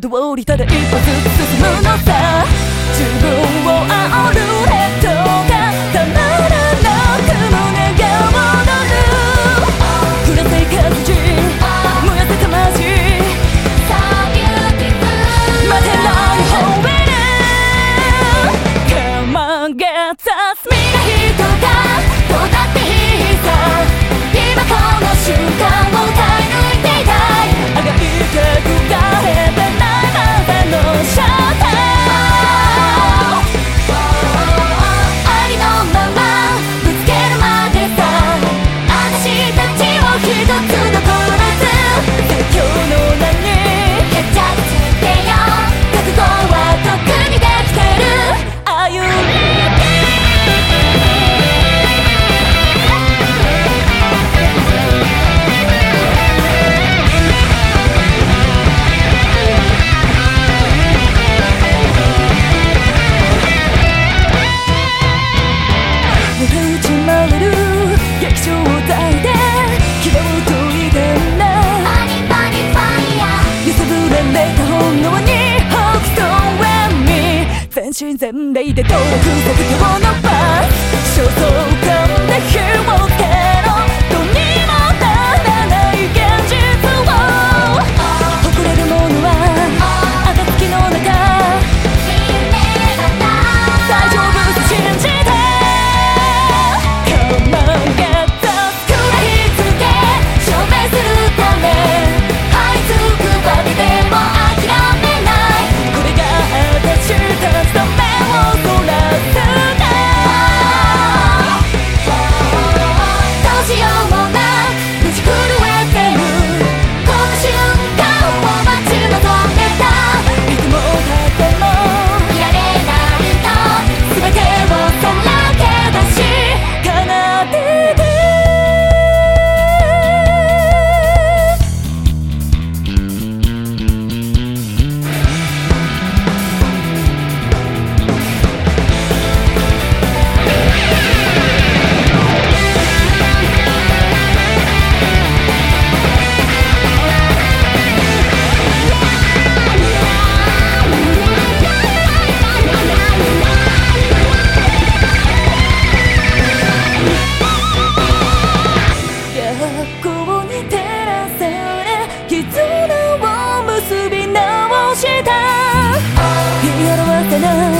通りただ一歩ずつ進むのさ。自分全霊で遠く卒業のバー焦燥感で光に照らされ絆を結び直した。言い表せない